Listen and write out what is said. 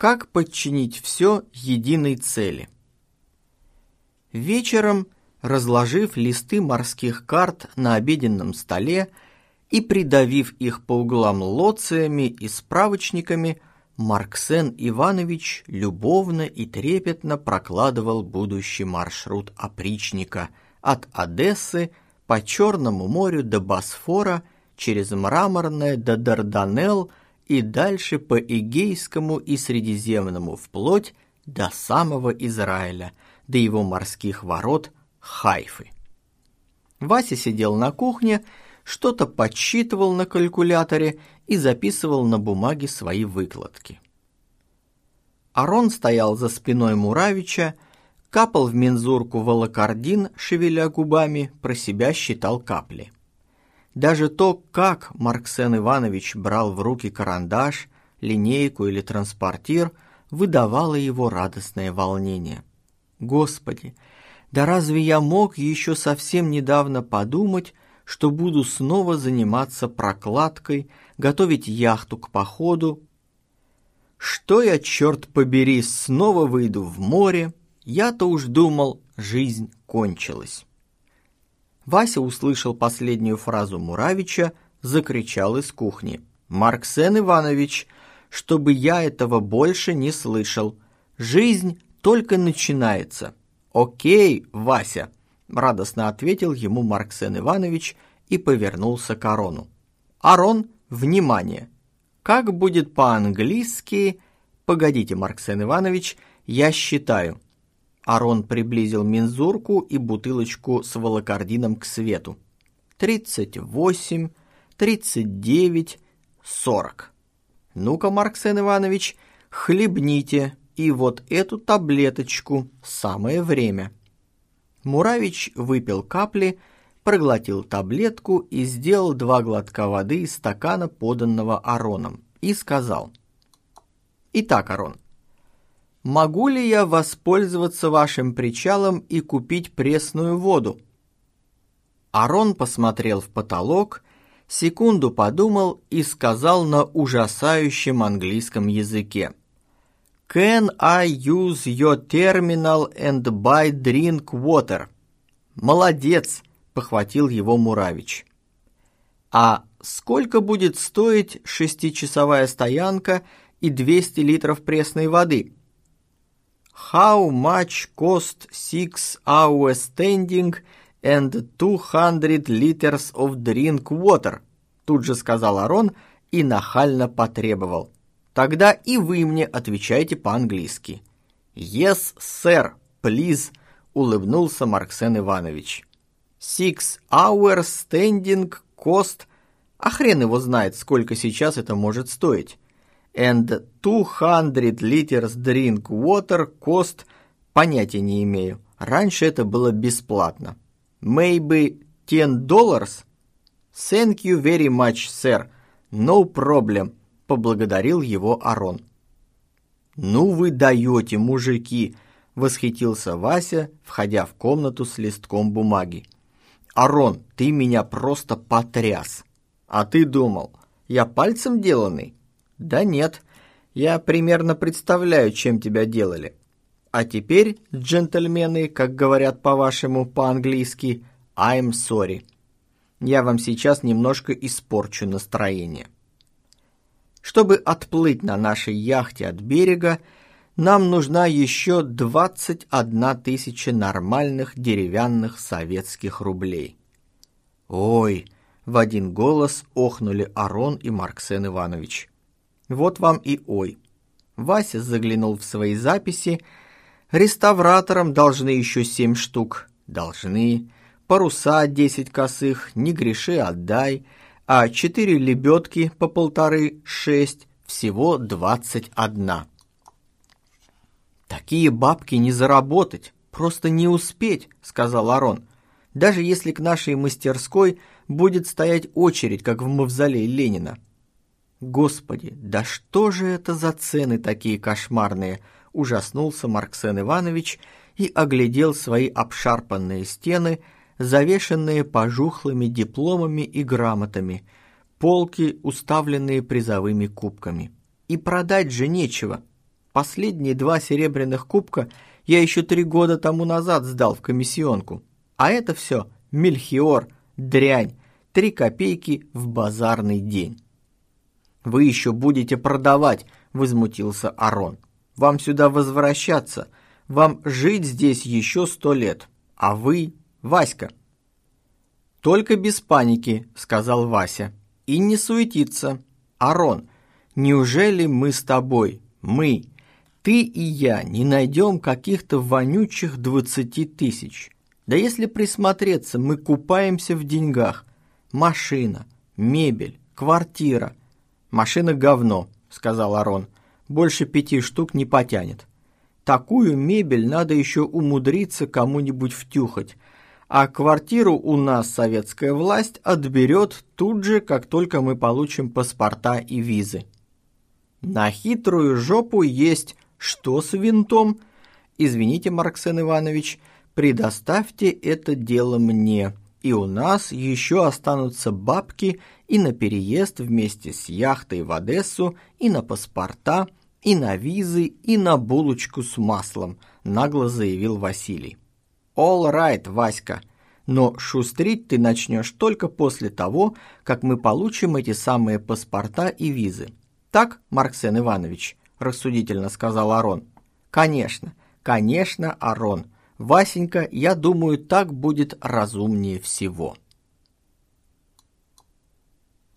Как подчинить все единой цели? Вечером, разложив листы морских карт на обеденном столе и придавив их по углам лоциями и справочниками, Марксен Иванович любовно и трепетно прокладывал будущий маршрут опричника от Одессы по Черному морю до Босфора, через Мраморное до Дарданелл и дальше по Эгейскому и Средиземному вплоть до самого Израиля, до его морских ворот Хайфы. Вася сидел на кухне, что-то подсчитывал на калькуляторе и записывал на бумаге свои выкладки. Арон стоял за спиной Муравича, капал в мензурку волокордин, шевеля губами, про себя считал капли. Даже то, как Марксен Иванович брал в руки карандаш, линейку или транспортир, выдавало его радостное волнение. Господи, да разве я мог еще совсем недавно подумать, что буду снова заниматься прокладкой, готовить яхту к походу. Что я, черт побери, снова выйду в море? Я-то уж думал, жизнь кончилась. Вася услышал последнюю фразу Муравича, закричал из кухни. «Марксен Иванович, чтобы я этого больше не слышал. Жизнь только начинается». «Окей, Вася», радостно ответил ему Марксен Иванович и повернулся к Арону. «Арон, внимание! Как будет по-английски...» «Погодите, Марксен Иванович, я считаю». Арон приблизил мензурку и бутылочку с волокордином к свету. «Тридцать восемь, тридцать девять, сорок. Ну-ка, Марксен Иванович, хлебните, и вот эту таблеточку, самое время». Муравич выпил капли, проглотил таблетку и сделал два глотка воды из стакана, поданного Ароном, и сказал. «Итак, Арон, могу ли я воспользоваться вашим причалом и купить пресную воду?» Арон посмотрел в потолок, секунду подумал и сказал на ужасающем английском языке. Can I use your terminal and buy drink water? Молодец, похватил его Муравич. А сколько будет стоить шестичасовая стоянка и 200 литров пресной воды? How much cost six hours standing and 200 liters of drink water? Тут же сказал Арон и нахально потребовал. Тогда и вы мне отвечайте по-английски. «Yes, sir, please», — улыбнулся Марксен Иванович. «Six hours standing cost...» А хрен его знает, сколько сейчас это может стоить. «And 200 liters drink water cost...» Понятия не имею. Раньше это было бесплатно. «Maybe 10 dollars?» «Thank you very much, sir. No problem», поблагодарил его Арон. «Ну вы даете, мужики!» — восхитился Вася, входя в комнату с листком бумаги. «Арон, ты меня просто потряс! А ты думал, я пальцем деланный?» «Да нет, я примерно представляю, чем тебя делали. А теперь, джентльмены, как говорят по-вашему по-английски, I'm sorry. Я вам сейчас немножко испорчу настроение». Чтобы отплыть на нашей яхте от берега, нам нужна еще 21 тысяча нормальных деревянных советских рублей. Ой, в один голос охнули Арон и Марксен Иванович. Вот вам и ой. Вася заглянул в свои записи. Реставраторам должны еще семь штук. Должны. Паруса десять косых, не греши, отдай а четыре лебедки по полторы, шесть, всего двадцать одна. «Такие бабки не заработать, просто не успеть», — сказал Арон. «Даже если к нашей мастерской будет стоять очередь, как в мавзолей Ленина». «Господи, да что же это за цены такие кошмарные?» — ужаснулся Марксен Иванович и оглядел свои обшарпанные стены — завешенные пожухлыми дипломами и грамотами, полки, уставленные призовыми кубками. И продать же нечего. Последние два серебряных кубка я еще три года тому назад сдал в комиссионку. А это все мельхиор, дрянь, три копейки в базарный день. «Вы еще будете продавать», — возмутился Арон. «Вам сюда возвращаться, вам жить здесь еще сто лет, а вы — Васька». «Только без паники», — сказал Вася. «И не суетиться. Арон, неужели мы с тобой, мы, ты и я, не найдем каких-то вонючих двадцати тысяч? Да если присмотреться, мы купаемся в деньгах. Машина, мебель, квартира. Машина говно, сказал Арон. Больше пяти штук не потянет. Такую мебель надо еще умудриться кому-нибудь втюхать, а квартиру у нас советская власть отберет тут же, как только мы получим паспорта и визы. На хитрую жопу есть что с винтом? Извините, Марксен Иванович, предоставьте это дело мне, и у нас еще останутся бабки и на переезд вместе с яхтой в Одессу, и на паспорта, и на визы, и на булочку с маслом, нагло заявил Василий. «All right, Васька, но шустрить ты начнешь только после того, как мы получим эти самые паспорта и визы. Так, Марксен Иванович?» – рассудительно сказал Арон. «Конечно, конечно, Арон. Васенька, я думаю, так будет разумнее всего».